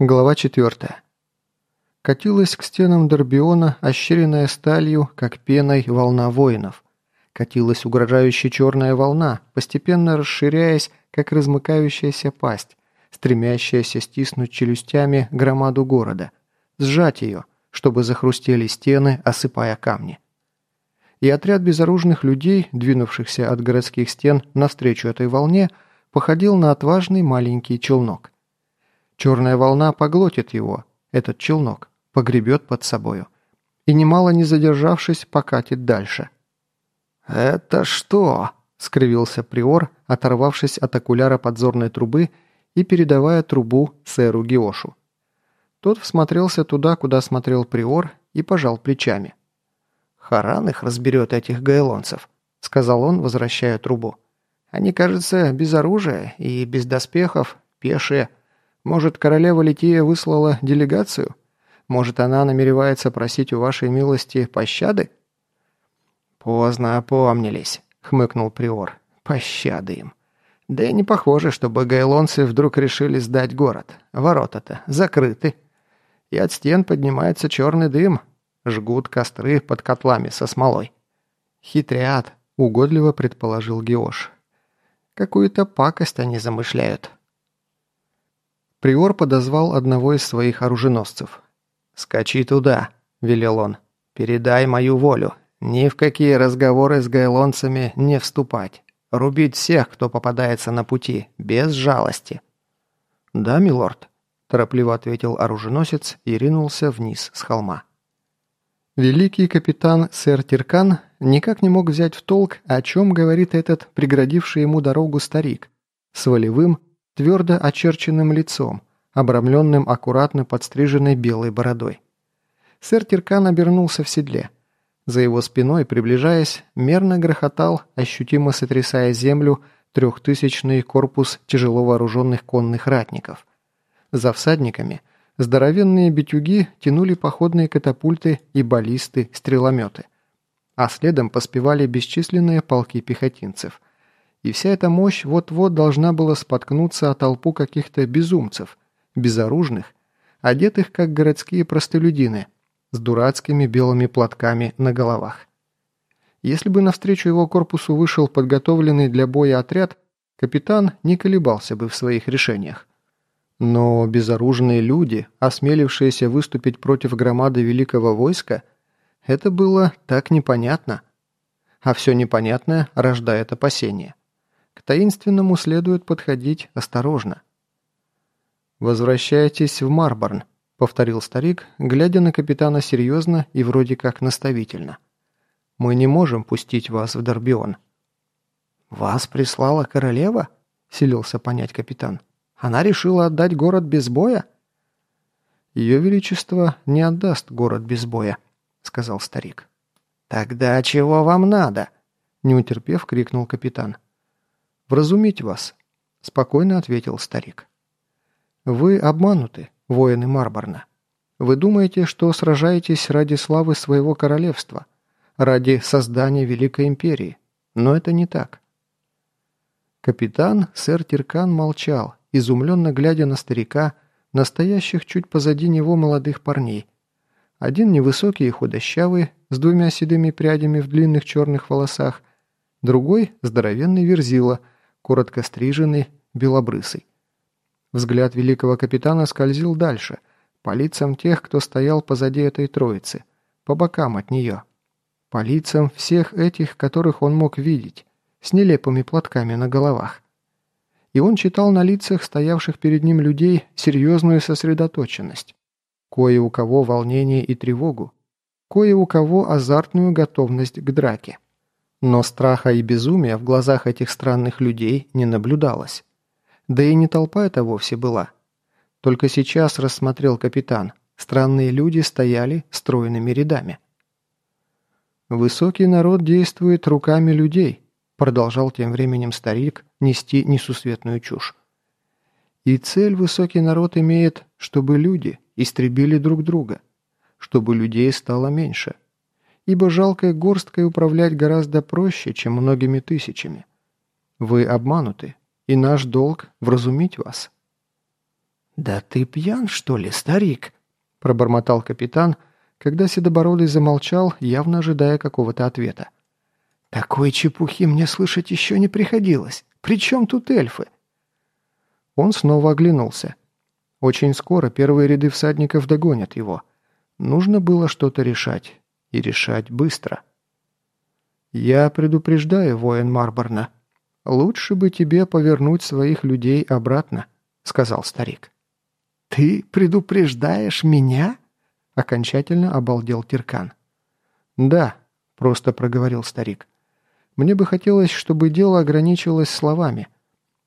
Глава 4. Катилась к стенам Дорбиона, ощеренная сталью, как пеной, волна воинов. Катилась угрожающая черная волна, постепенно расширяясь, как размыкающаяся пасть, стремящаяся стиснуть челюстями громаду города, сжать ее, чтобы захрустели стены, осыпая камни. И отряд безоружных людей, двинувшихся от городских стен навстречу этой волне, походил на отважный маленький челнок – Черная волна поглотит его, этот челнок, погребет под собою. И немало не задержавшись, покатит дальше. «Это что?» – скривился Приор, оторвавшись от окуляра подзорной трубы и передавая трубу сэру Геошу. Тот всмотрелся туда, куда смотрел Приор, и пожал плечами. «Харан их разберет, этих гайлонцев», – сказал он, возвращая трубу. «Они, кажется, без оружия и без доспехов, пешие, может, королева Лития выслала делегацию? Может, она намеревается просить у вашей милости пощады?» «Поздно опомнились», — хмыкнул Приор. «Пощады им. Да и не похоже, чтобы гайлонцы вдруг решили сдать город. Ворота-то закрыты. И от стен поднимается черный дым. Жгут костры под котлами со смолой. Хитрят», — угодливо предположил Геош. «Какую-то пакость они замышляют». Приор подозвал одного из своих оруженосцев. «Скачи туда», — велел он. «Передай мою волю. Ни в какие разговоры с гайлонцами не вступать. Рубить всех, кто попадается на пути, без жалости». «Да, милорд», – торопливо ответил оруженосец и ринулся вниз с холма. Великий капитан сэр Тиркан никак не мог взять в толк, о чем говорит этот преградивший ему дорогу старик, с волевым, твердо очерченным лицом, обрамленным аккуратно подстриженной белой бородой. Сэр Тиркан обернулся в седле. За его спиной, приближаясь, мерно грохотал, ощутимо сотрясая землю, трехтысячный корпус тяжело вооруженных конных ратников. За всадниками здоровенные битюги тянули походные катапульты и баллисты, стрелометы. А следом поспевали бесчисленные полки пехотинцев – и вся эта мощь вот-вот должна была споткнуться о толпу каких-то безумцев, безоружных, одетых как городские простолюдины, с дурацкими белыми платками на головах. Если бы навстречу его корпусу вышел подготовленный для боя отряд, капитан не колебался бы в своих решениях. Но безоружные люди, осмелившиеся выступить против громады великого войска, это было так непонятно. А все непонятное рождает опасения. К таинственному следует подходить осторожно. «Возвращайтесь в Марборн», — повторил старик, глядя на капитана серьезно и вроде как наставительно. «Мы не можем пустить вас в Дорбион». «Вас прислала королева?» — селился понять капитан. «Она решила отдать город без боя?» «Ее Величество не отдаст город без боя», — сказал старик. «Тогда чего вам надо?» — не утерпев, крикнул капитан. «Вразумить вас», – спокойно ответил старик. «Вы обмануты, воины Марборна. Вы думаете, что сражаетесь ради славы своего королевства, ради создания Великой Империи, но это не так». Капитан, сэр Тиркан, молчал, изумленно глядя на старика, настоящих чуть позади него молодых парней. Один невысокий и худощавый, с двумя седыми прядями в длинных черных волосах, другой – здоровенный верзила – коротко стриженный, белобрысый. Взгляд великого капитана скользил дальше, по лицам тех, кто стоял позади этой троицы, по бокам от нее. По лицам всех этих, которых он мог видеть, с нелепыми платками на головах. И он читал на лицах стоявших перед ним людей серьезную сосредоточенность. Кое у кого волнение и тревогу, кое у кого азартную готовность к драке. Но страха и безумия в глазах этих странных людей не наблюдалось. Да и не толпа это вовсе была. Только сейчас рассмотрел капитан. Странные люди стояли стройными рядами. «Высокий народ действует руками людей», продолжал тем временем старик нести несусветную чушь. «И цель высокий народ имеет, чтобы люди истребили друг друга, чтобы людей стало меньше» ибо жалкой горсткой управлять гораздо проще, чем многими тысячами. Вы обмануты, и наш долг – вразумить вас». «Да ты пьян, что ли, старик?» – пробормотал капитан, когда Седобородый замолчал, явно ожидая какого-то ответа. «Такой чепухи мне слышать еще не приходилось. При чем тут эльфы?» Он снова оглянулся. Очень скоро первые ряды всадников догонят его. Нужно было что-то решать. И решать быстро. «Я предупреждаю, воин Марборна. Лучше бы тебе повернуть своих людей обратно», — сказал старик. «Ты предупреждаешь меня?» — окончательно обалдел Тиркан. «Да», — просто проговорил старик. «Мне бы хотелось, чтобы дело ограничилось словами.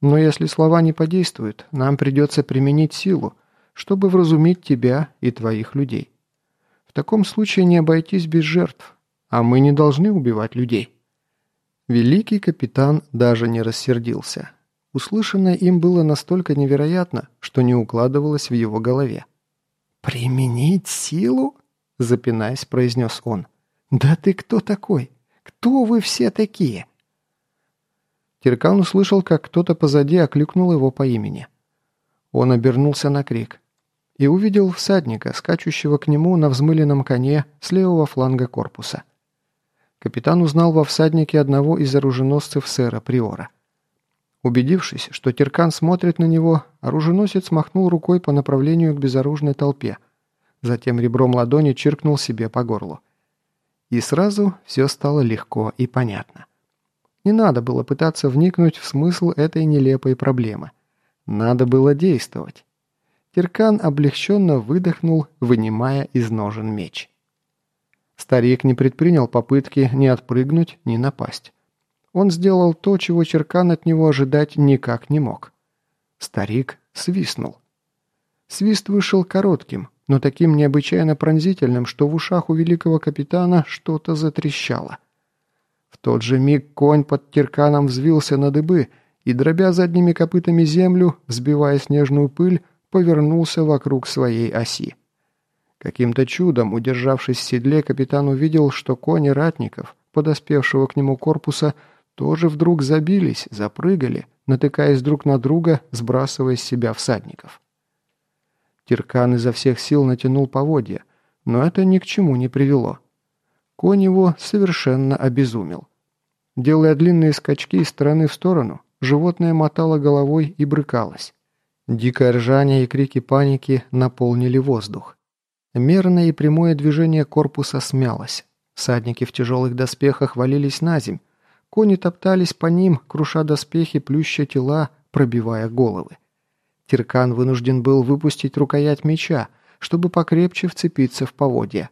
Но если слова не подействуют, нам придется применить силу, чтобы вразумить тебя и твоих людей. В таком случае не обойтись без жертв, а мы не должны убивать людей». Великий капитан даже не рассердился. Услышанное им было настолько невероятно, что не укладывалось в его голове. «Применить силу?» – запинаясь, произнес он. «Да ты кто такой? Кто вы все такие?» Тиркан услышал, как кто-то позади окликнул его по имени. Он обернулся на крик и увидел всадника, скачущего к нему на взмыленном коне с левого фланга корпуса. Капитан узнал во всаднике одного из оруженосцев сэра Приора. Убедившись, что Тиркан смотрит на него, оруженосец махнул рукой по направлению к безоружной толпе. Затем ребром ладони чиркнул себе по горлу. И сразу все стало легко и понятно. Не надо было пытаться вникнуть в смысл этой нелепой проблемы. Надо было действовать. Тиркан облегченно выдохнул, вынимая из ножен меч. Старик не предпринял попытки ни отпрыгнуть, ни напасть. Он сделал то, чего Черкан от него ожидать никак не мог. Старик свистнул. Свист вышел коротким, но таким необычайно пронзительным, что в ушах у великого капитана что-то затрещало. В тот же миг конь под Терканом взвился на дыбы и, дробя задними копытами землю, взбивая снежную пыль, повернулся вокруг своей оси. Каким-то чудом, удержавшись в седле, капитан увидел, что кони ратников, подоспевшего к нему корпуса, тоже вдруг забились, запрыгали, натыкаясь друг на друга, сбрасывая с себя всадников. Тиркан изо всех сил натянул поводья, но это ни к чему не привело. Конь его совершенно обезумел. Делая длинные скачки из стороны в сторону, животное мотало головой и брыкалось. Дикое ржание и крики паники наполнили воздух. Мерное и прямое движение корпуса смялось. Садники в тяжелых доспехах валились на земь. Кони топтались по ним, круша доспехи, плюща тела, пробивая головы. Тиркан вынужден был выпустить рукоять меча, чтобы покрепче вцепиться в поводья.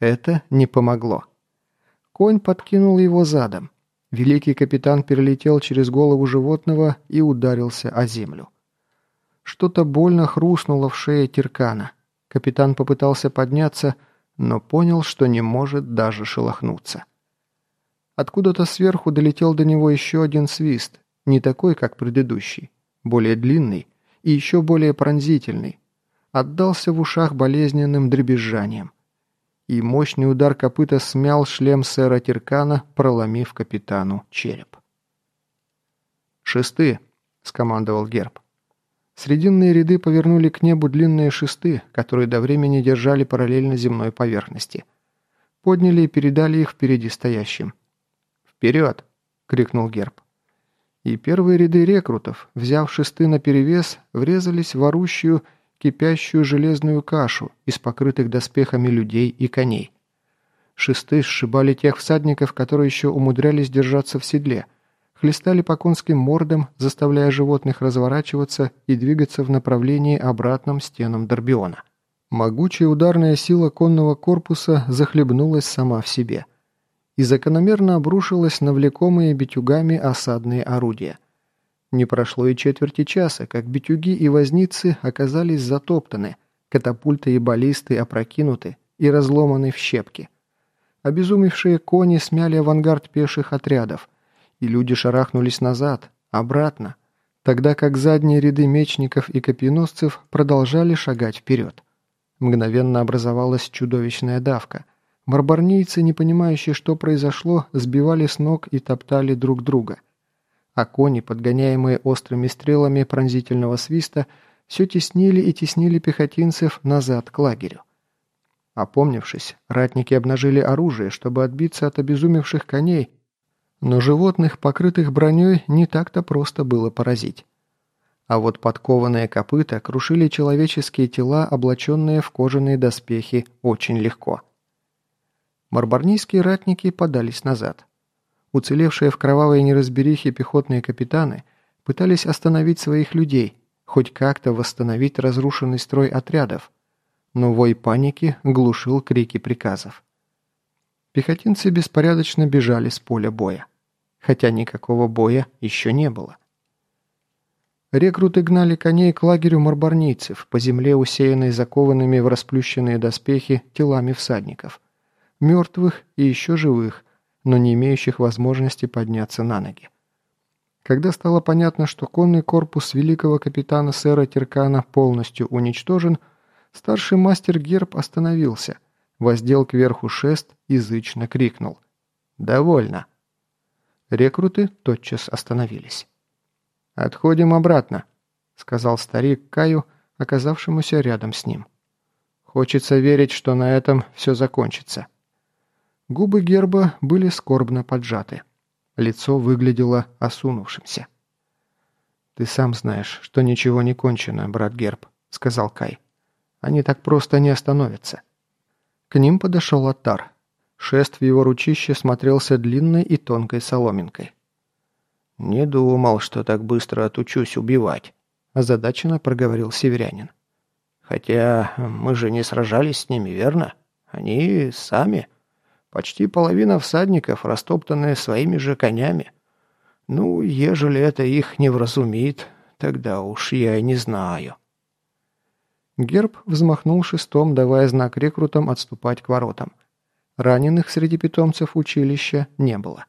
Это не помогло. Конь подкинул его задом. Великий капитан перелетел через голову животного и ударился о землю. Что-то больно хрустнуло в шее Тиркана. Капитан попытался подняться, но понял, что не может даже шелохнуться. Откуда-то сверху долетел до него еще один свист, не такой, как предыдущий, более длинный и еще более пронзительный. Отдался в ушах болезненным дребезжанием. И мощный удар копыта смял шлем сэра Тиркана, проломив капитану череп. «Шесты!» — скомандовал Герб. Срединные ряды повернули к небу длинные шесты, которые до времени держали параллельно земной поверхности. Подняли и передали их впереди стоящим. «Вперед!» — крикнул Герб. И первые ряды рекрутов, взяв шесты наперевес, врезались в орущую, кипящую железную кашу из покрытых доспехами людей и коней. Шесты сшибали тех всадников, которые еще умудрялись держаться в седле — хлестали по конским мордам, заставляя животных разворачиваться и двигаться в направлении обратным стенам Дорбиона. Могучая ударная сила конного корпуса захлебнулась сама в себе и закономерно обрушилась на влекомые битюгами осадные орудия. Не прошло и четверти часа, как битюги и возницы оказались затоптаны, катапульты и баллисты опрокинуты и разломаны в щепки. Обезумевшие кони смяли авангард пеших отрядов – и люди шарахнулись назад, обратно, тогда как задние ряды мечников и копьеносцев продолжали шагать вперед. Мгновенно образовалась чудовищная давка. Марбарнийцы, не понимающие, что произошло, сбивали с ног и топтали друг друга. А кони, подгоняемые острыми стрелами пронзительного свиста, все теснили и теснили пехотинцев назад к лагерю. Опомнившись, ратники обнажили оружие, чтобы отбиться от обезумевших коней, но животных, покрытых броней, не так-то просто было поразить. А вот подкованные копыта крушили человеческие тела, облаченные в кожаные доспехи, очень легко. Марбарнийские ратники подались назад. Уцелевшие в кровавой неразберихе пехотные капитаны пытались остановить своих людей, хоть как-то восстановить разрушенный строй отрядов, но вой паники глушил крики приказов. Пехотинцы беспорядочно бежали с поля боя. Хотя никакого боя еще не было. Рекруты гнали коней к лагерю марбарнийцев, по земле усеянной закованными в расплющенные доспехи телами всадников. Мертвых и еще живых, но не имеющих возможности подняться на ноги. Когда стало понятно, что конный корпус великого капитана сэра Теркана полностью уничтожен, старший мастер Герб остановился, воздел кверху шест и зычно крикнул. «Довольно!» Рекруты тотчас остановились. «Отходим обратно», — сказал старик Каю, оказавшемуся рядом с ним. «Хочется верить, что на этом все закончится». Губы герба были скорбно поджаты. Лицо выглядело осунувшимся. «Ты сам знаешь, что ничего не кончено, брат Герб», — сказал Кай. «Они так просто не остановятся». К ним подошел Аттар. Шест в его ручище смотрелся длинной и тонкой соломинкой. «Не думал, что так быстро отучусь убивать», – озадаченно проговорил северянин. «Хотя мы же не сражались с ними, верно? Они сами. Почти половина всадников, растоптанные своими же конями. Ну, ежели это их не вразумит, тогда уж я и не знаю». Герб взмахнул шестом, давая знак рекрутам отступать к воротам. Раненых среди питомцев училища не было.